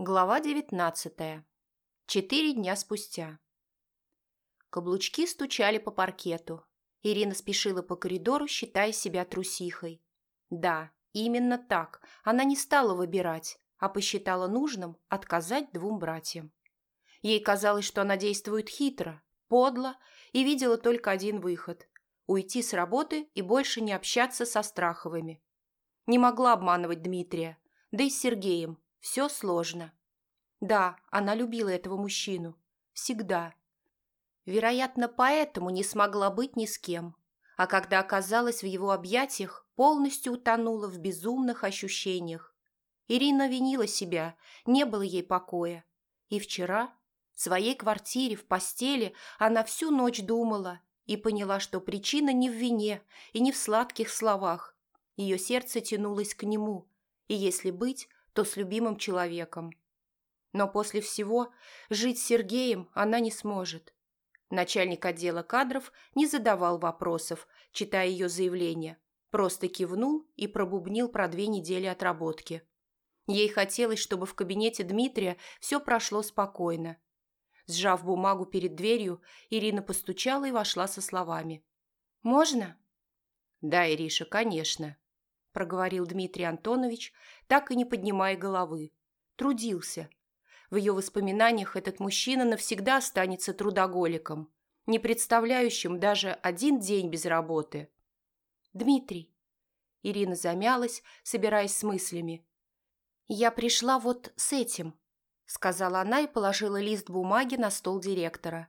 Глава девятнадцатая. Четыре дня спустя. Каблучки стучали по паркету. Ирина спешила по коридору, считая себя трусихой. Да, именно так. Она не стала выбирать, а посчитала нужным отказать двум братьям. Ей казалось, что она действует хитро, подло и видела только один выход – уйти с работы и больше не общаться со Страховыми. Не могла обманывать Дмитрия, да и с Сергеем – все сложно. Да, она любила этого мужчину. Всегда. Вероятно, поэтому не смогла быть ни с кем. А когда оказалась в его объятиях, полностью утонула в безумных ощущениях. Ирина винила себя, не было ей покоя. И вчера, в своей квартире, в постели, она всю ночь думала и поняла, что причина не в вине и не в сладких словах. Ее сердце тянулось к нему, и, если быть, то с любимым человеком. Но после всего жить с Сергеем она не сможет. Начальник отдела кадров не задавал вопросов, читая ее заявление, просто кивнул и пробубнил про две недели отработки. Ей хотелось, чтобы в кабинете Дмитрия все прошло спокойно. Сжав бумагу перед дверью, Ирина постучала и вошла со словами. «Можно?» «Да, Ириша, конечно», – проговорил Дмитрий Антонович, так и не поднимая головы. Трудился. В ее воспоминаниях этот мужчина навсегда останется трудоголиком, не представляющим даже один день без работы. «Дмитрий». Ирина замялась, собираясь с мыслями. «Я пришла вот с этим», – сказала она и положила лист бумаги на стол директора.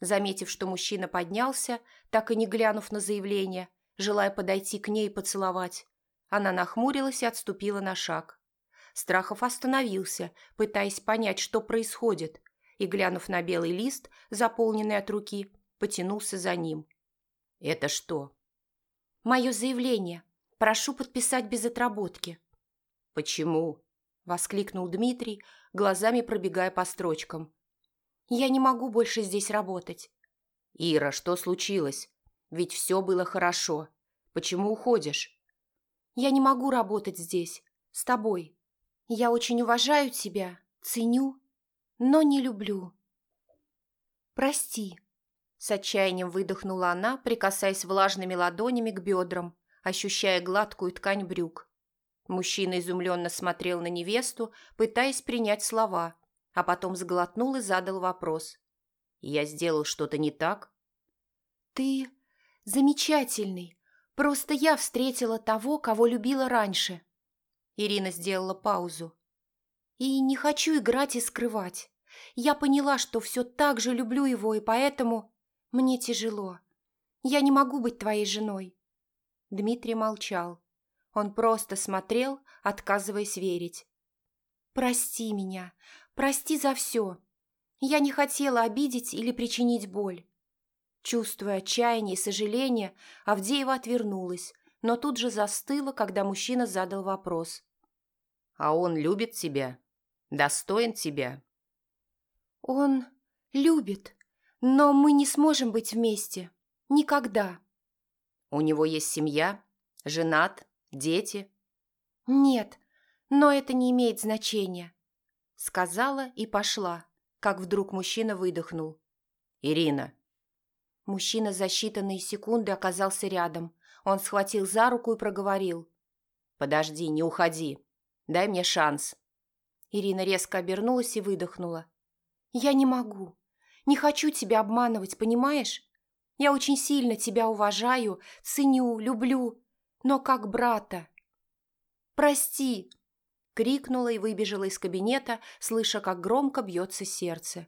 Заметив, что мужчина поднялся, так и не глянув на заявление, желая подойти к ней и поцеловать, она нахмурилась и отступила на шаг. Страхов остановился, пытаясь понять, что происходит, и, глянув на белый лист, заполненный от руки, потянулся за ним. «Это что?» «Мое заявление. Прошу подписать без отработки». «Почему?» – воскликнул Дмитрий, глазами пробегая по строчкам. «Я не могу больше здесь работать». «Ира, что случилось? Ведь все было хорошо. Почему уходишь?» Я не могу работать здесь, с тобой. Я очень уважаю тебя, ценю, но не люблю. Прости. С отчаянием выдохнула она, прикасаясь влажными ладонями к бедрам, ощущая гладкую ткань брюк. Мужчина изумленно смотрел на невесту, пытаясь принять слова, а потом сглотнул и задал вопрос. «Я сделал что-то не так?» «Ты замечательный, Просто я встретила того, кого любила раньше. Ирина сделала паузу. И не хочу играть и скрывать. Я поняла, что все так же люблю его, и поэтому мне тяжело. Я не могу быть твоей женой. Дмитрий молчал. Он просто смотрел, отказываясь верить. «Прости меня, прости за все. Я не хотела обидеть или причинить боль. Чувствуя отчаяние и сожаление, Авдеева отвернулась, но тут же застыла, когда мужчина задал вопрос. «А он любит тебя? Достоин тебя?» «Он любит, но мы не сможем быть вместе. Никогда». «У него есть семья? Женат? Дети?» «Нет, но это не имеет значения», — сказала и пошла, как вдруг мужчина выдохнул. «Ирина, Мужчина за считанные секунды оказался рядом. Он схватил за руку и проговорил. «Подожди, не уходи. Дай мне шанс». Ирина резко обернулась и выдохнула. «Я не могу. Не хочу тебя обманывать, понимаешь? Я очень сильно тебя уважаю, ценю, люблю, но как брата». «Прости!» — крикнула и выбежала из кабинета, слыша, как громко бьется сердце.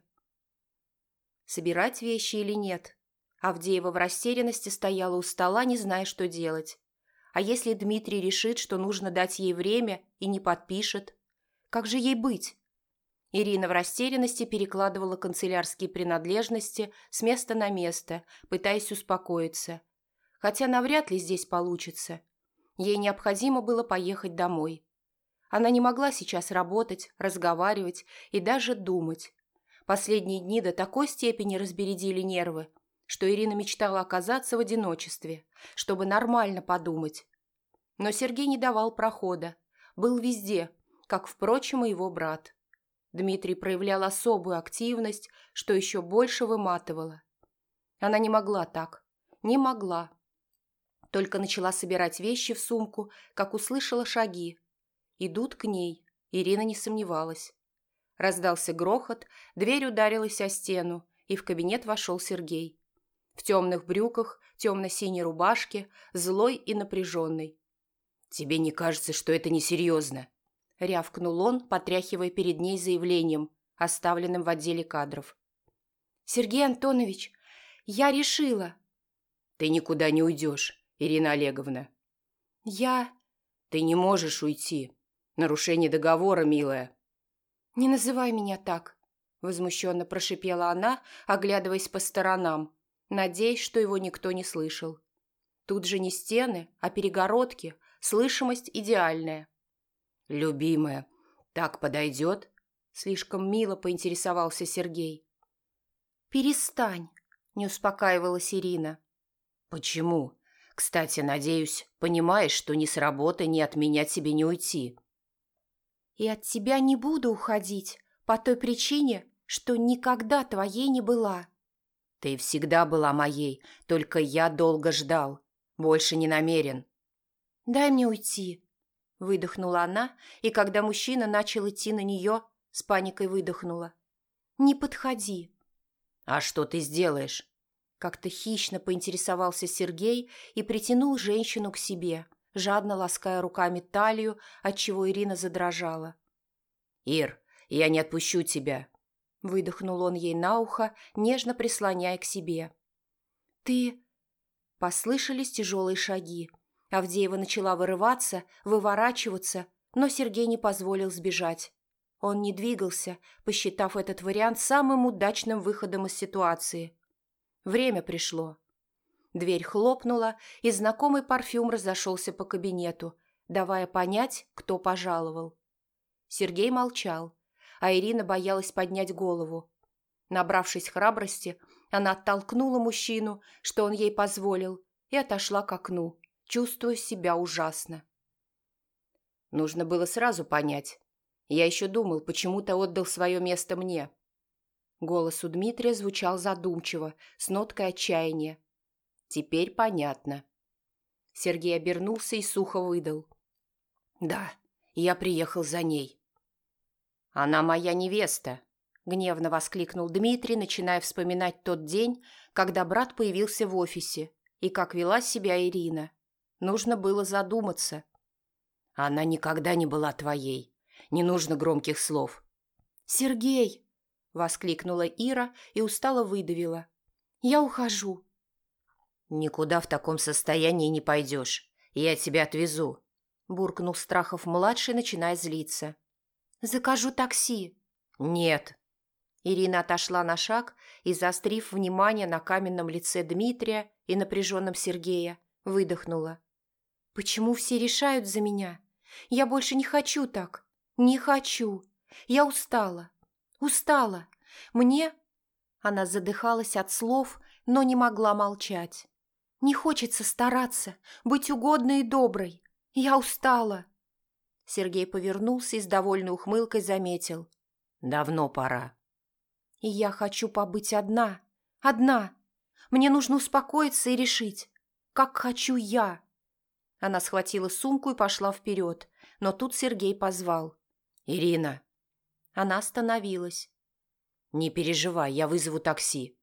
Собирать вещи или нет? Авдеева в растерянности стояла у стола, не зная, что делать. А если Дмитрий решит, что нужно дать ей время и не подпишет? Как же ей быть? Ирина в растерянности перекладывала канцелярские принадлежности с места на место, пытаясь успокоиться. Хотя навряд ли здесь получится. Ей необходимо было поехать домой. Она не могла сейчас работать, разговаривать и даже думать. Последние дни до такой степени разбередили нервы, что Ирина мечтала оказаться в одиночестве, чтобы нормально подумать. Но Сергей не давал прохода, был везде, как, впрочем, и его брат. Дмитрий проявлял особую активность, что еще больше выматывало. Она не могла так. Не могла. Только начала собирать вещи в сумку, как услышала шаги. Идут к ней. Ирина не сомневалась. Раздался грохот, дверь ударилась о стену, и в кабинет вошел Сергей. В темных брюках, темно-синей рубашке, злой и напряженный. «Тебе не кажется, что это несерьезно?» – рявкнул он, потряхивая перед ней заявлением, оставленным в отделе кадров. «Сергей Антонович, я решила!» «Ты никуда не уйдешь, Ирина Олеговна». «Я...» «Ты не можешь уйти. Нарушение договора, милая». «Не называй меня так», – возмущенно прошипела она, оглядываясь по сторонам, надеясь, что его никто не слышал. Тут же не стены, а перегородки, слышимость идеальная. «Любимая, так подойдет?» – слишком мило поинтересовался Сергей. «Перестань», – не успокаивалась Ирина. «Почему? Кстати, надеюсь, понимаешь, что ни с работы, ни от меня тебе не уйти». «И от тебя не буду уходить, по той причине, что никогда твоей не была». «Ты всегда была моей, только я долго ждал. Больше не намерен». «Дай мне уйти», – выдохнула она, и когда мужчина начал идти на нее, с паникой выдохнула. «Не подходи». «А что ты сделаешь?» Как-то хищно поинтересовался Сергей и притянул женщину к себе, жадно лаская руками талию, отчего Ирина задрожала. «Ир, я не отпущу тебя», – выдохнул он ей на ухо, нежно прислоняя к себе. «Ты...» Послышались тяжелые шаги. Авдеева начала вырываться, выворачиваться, но Сергей не позволил сбежать. Он не двигался, посчитав этот вариант самым удачным выходом из ситуации. Время пришло. Дверь хлопнула, и знакомый парфюм разошелся по кабинету, давая понять, кто пожаловал. Сергей молчал, а Ирина боялась поднять голову. Набравшись храбрости, она оттолкнула мужчину, что он ей позволил, и отошла к окну, чувствуя себя ужасно. Нужно было сразу понять. Я еще думал, почему то отдал свое место мне. Голос у Дмитрия звучал задумчиво, с ноткой отчаяния. Теперь понятно. Сергей обернулся и сухо выдал. «Да, я приехал за ней». «Она моя невеста», – гневно воскликнул Дмитрий, начиная вспоминать тот день, когда брат появился в офисе, и как вела себя Ирина. Нужно было задуматься. «Она никогда не была твоей. Не нужно громких слов». «Сергей!» – воскликнула Ира и устало выдавила. «Я ухожу». «Никуда в таком состоянии не пойдешь. Я тебя отвезу», – буркнул Страхов-младший, начиная злиться. «Закажу такси». «Нет». Ирина отошла на шаг и, заострив внимание на каменном лице Дмитрия и напряженном Сергея, выдохнула. «Почему все решают за меня? Я больше не хочу так. Не хочу. Я устала. Устала. Мне...» Она задыхалась от слов, но не могла молчать. «Не хочется стараться, быть угодной и доброй. Я устала. Сергей повернулся и с довольной ухмылкой заметил. «Давно пора». «И я хочу побыть одна. Одна. Мне нужно успокоиться и решить, как хочу я». Она схватила сумку и пошла вперед, но тут Сергей позвал. «Ирина». Она остановилась. «Не переживай, я вызову такси».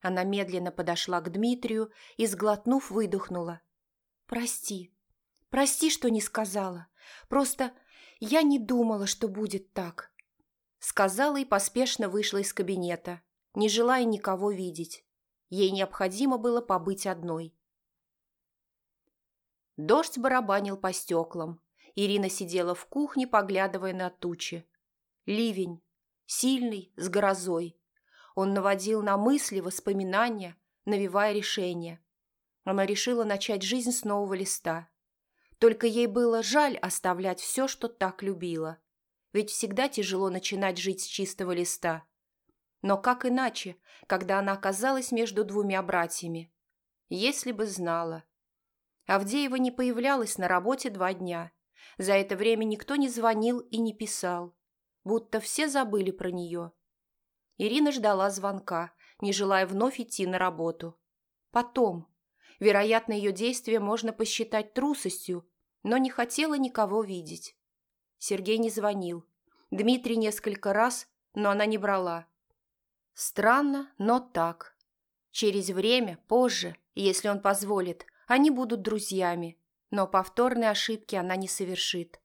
Она медленно подошла к Дмитрию и, сглотнув, выдохнула. «Прости. Прости, что не сказала. Просто я не думала, что будет так. Сказала и поспешно вышла из кабинета, не желая никого видеть. Ей необходимо было побыть одной. Дождь барабанил по стеклам. Ирина сидела в кухне, поглядывая на тучи. Ливень. Сильный, с грозой. Он наводил на мысли, воспоминания, навевая решение. Она решила начать жизнь с нового листа. Только ей было жаль оставлять все, что так любила. Ведь всегда тяжело начинать жить с чистого листа. Но как иначе, когда она оказалась между двумя братьями? Если бы знала. Авдеева не появлялась на работе два дня. За это время никто не звонил и не писал. будто все забыли про нее. Ирина ждала звонка, не желая вновь идти на работу. Потом. Вероятно, ее действия можно посчитать трусостью, но не хотела никого видеть. Сергей не звонил. Дмитрий несколько раз, но она не брала. Странно, но так. Через время, позже, если он позволит, они будут друзьями, но повторной ошибки она не совершит.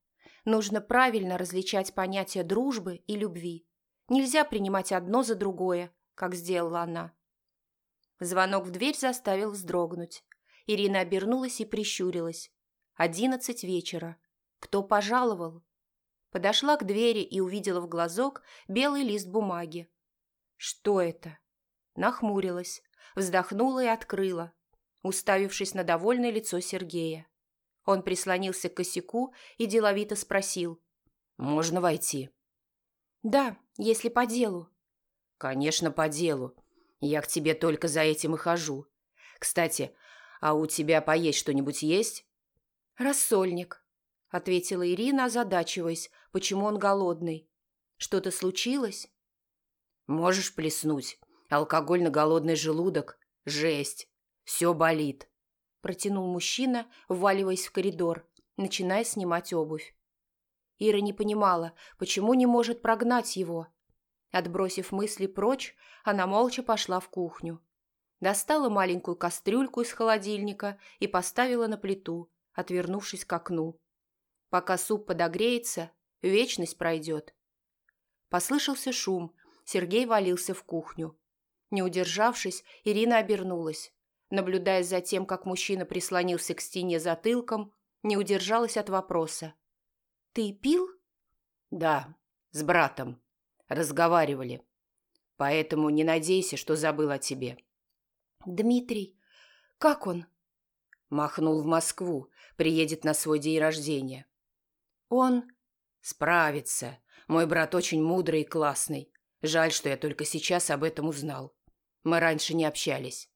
Нужно правильно различать понятия дружбы и любви. Нельзя принимать одно за другое, как сделала она. Звонок в дверь заставил вздрогнуть. Ирина обернулась и прищурилась. Одиннадцать вечера. Кто пожаловал? Подошла к двери и увидела в глазок белый лист бумаги. Что это? Нахмурилась, вздохнула и открыла, уставившись на довольное лицо Сергея. Он прислонился к косяку и деловито спросил. «Можно войти?» «Да, если по делу». «Конечно, по делу. Я к тебе только за этим и хожу. Кстати, а у тебя поесть что-нибудь есть?» «Рассольник», — ответила Ирина, озадачиваясь, почему он голодный. «Что-то случилось?» «Можешь плеснуть. Алкоголь на голодный желудок. Жесть. Все болит протянул мужчина, вваливаясь в коридор, начиная снимать обувь. Ира не понимала, почему не может прогнать его. Отбросив мысли прочь, она молча пошла в кухню. Достала маленькую кастрюльку из холодильника и поставила на плиту, отвернувшись к окну. Пока суп подогреется, вечность пройдет. Послышался шум, Сергей валился в кухню. Не удержавшись, Ирина обернулась. Наблюдая за тем, как мужчина прислонился к стене затылком, не удержалась от вопроса. «Ты пил?» «Да, с братом. Разговаривали. Поэтому не надейся, что забыл о тебе». «Дмитрий, как он?» Махнул в Москву, приедет на свой день рождения. «Он...» «Справится. Мой брат очень мудрый и классный. Жаль, что я только сейчас об этом узнал. Мы раньше не общались.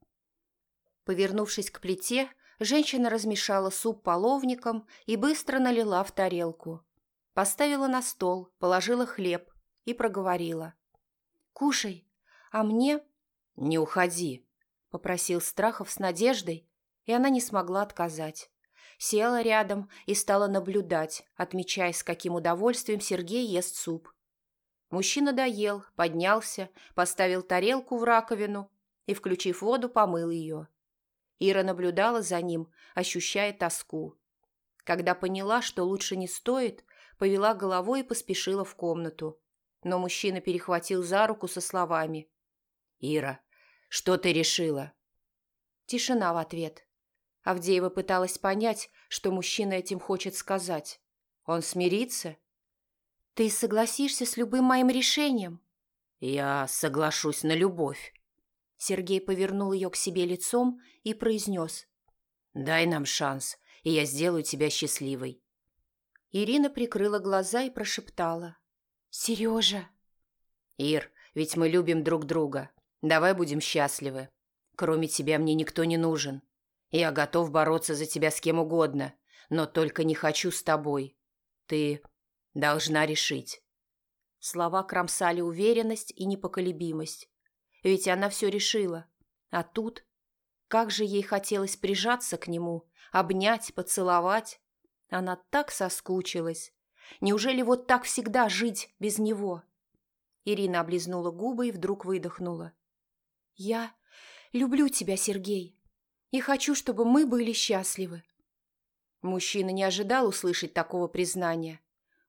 Повернувшись к плите, женщина размешала суп половником и быстро налила в тарелку. Поставила на стол, положила хлеб и проговорила. «Кушай, а мне...» «Не уходи», — попросил Страхов с надеждой, и она не смогла отказать. Села рядом и стала наблюдать, отмечая, с каким удовольствием Сергей ест суп. Мужчина доел, поднялся, поставил тарелку в раковину и, включив воду, помыл ее. Ира наблюдала за ним, ощущая тоску. Когда поняла, что лучше не стоит, повела головой и поспешила в комнату. Но мужчина перехватил за руку со словами. «Ира, что ты решила?» Тишина в ответ. Авдеева пыталась понять, что мужчина этим хочет сказать. Он смирится? «Ты согласишься с любым моим решением?» «Я соглашусь на любовь». Сергей повернул ее к себе лицом и произнес. «Дай нам шанс, и я сделаю тебя счастливой». Ирина прикрыла глаза и прошептала. «Сережа!» «Ир, ведь мы любим друг друга. Давай будем счастливы. Кроме тебя мне никто не нужен. Я готов бороться за тебя с кем угодно, но только не хочу с тобой. Ты должна решить». Слова кромсали уверенность и непоколебимость. Ведь она все решила. А тут... Как же ей хотелось прижаться к нему, обнять, поцеловать. Она так соскучилась. Неужели вот так всегда жить без него? Ирина облизнула губы и вдруг выдохнула. «Я люблю тебя, Сергей, и хочу, чтобы мы были счастливы». Мужчина не ожидал услышать такого признания.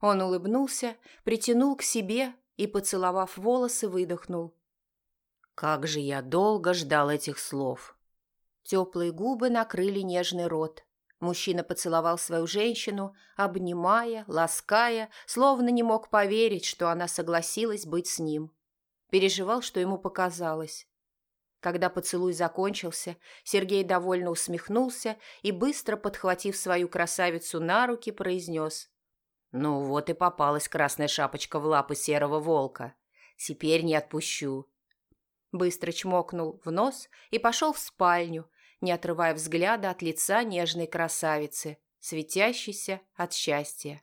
Он улыбнулся, притянул к себе и, поцеловав волосы, выдохнул. Как же я долго ждал этих слов. Теплые губы накрыли нежный рот. Мужчина поцеловал свою женщину, обнимая, лаская, словно не мог поверить, что она согласилась быть с ним. Переживал, что ему показалось. Когда поцелуй закончился, Сергей довольно усмехнулся и, быстро подхватив свою красавицу на руки, произнес. «Ну вот и попалась красная шапочка в лапы серого волка. Теперь не отпущу. Быстро чмокнул в нос и пошел в спальню, не отрывая взгляда от лица нежной красавицы, светящейся от счастья.